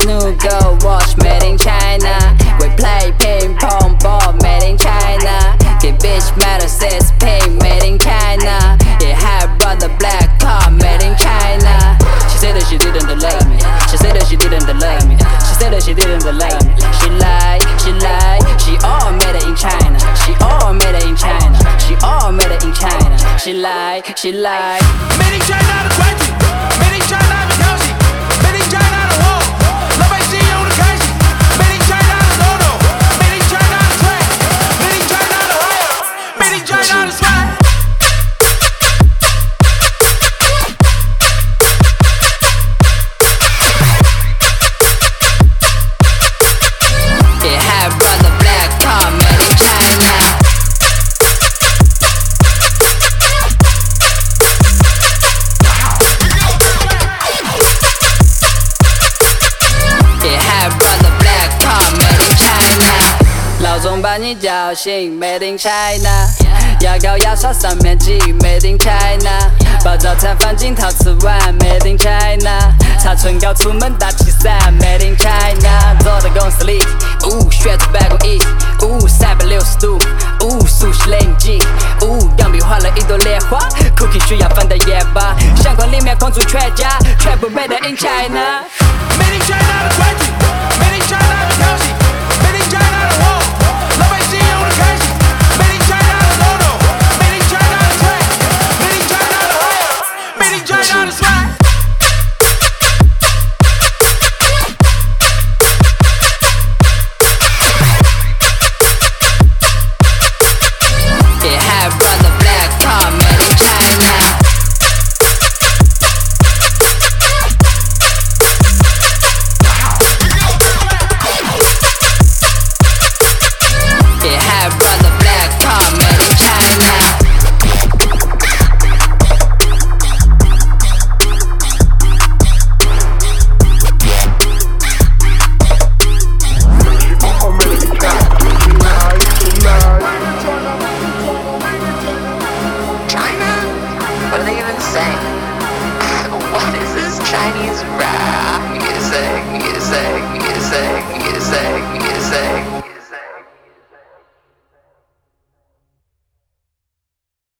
Snoop Dogg watch made in China. We play ping pong ball made in China. Get bitch metal says pain made in China. It had brought the black car made in China. She said that she didn't love me. She said that she didn't love me. She said that she didn't love me. She lied, she lied. She all made it in China. She all made it in China. She all made it in China. She lied, she lied. Made in China, the. 把你叫醒，Made in China。牙膏牙刷上面挤，Made in China。把早餐放进陶瓷碗，Made in China。擦唇膏出门打气伞，Made in China。坐在公司里，呜，学着办公椅，呜，三百六十度，呜，熟悉雷影机，呜，钢笔画了一朵莲花，Cookie 需要放到夜吧，相框里面框住全家，全部 Made in China。Made in China 的团体 Chinese rap.